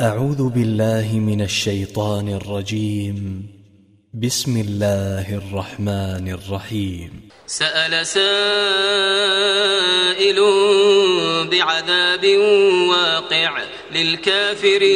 أعوذ بالله من الشيطان الرجيم. بسم الله الرحمن الرحيم. سأل سائل بعذاب واقع للكافرين.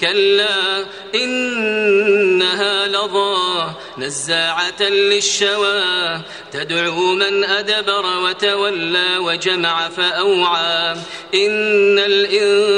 كلا إنها لظى نزاعة للشوى تدعو من أدبر وتولى وجمع فأوعى إن الإنسان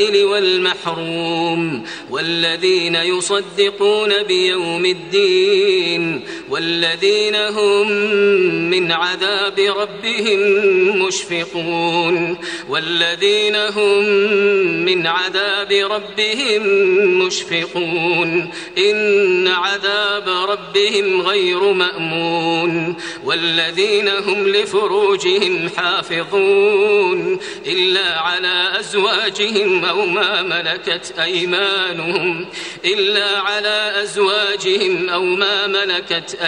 والمحروم والذين يصدقون بيوم الدين. والذين هم من عذاب ربهم مشفقون والذين هم من عذاب ربهم مشفقون إن عذاب ربهم غير مأمون والذين هم لفروجهم حافظون إلا على أزواجهم أو ما ملكت أيمانهم إلا على أزواجهم أو ما ملكت أيمانهم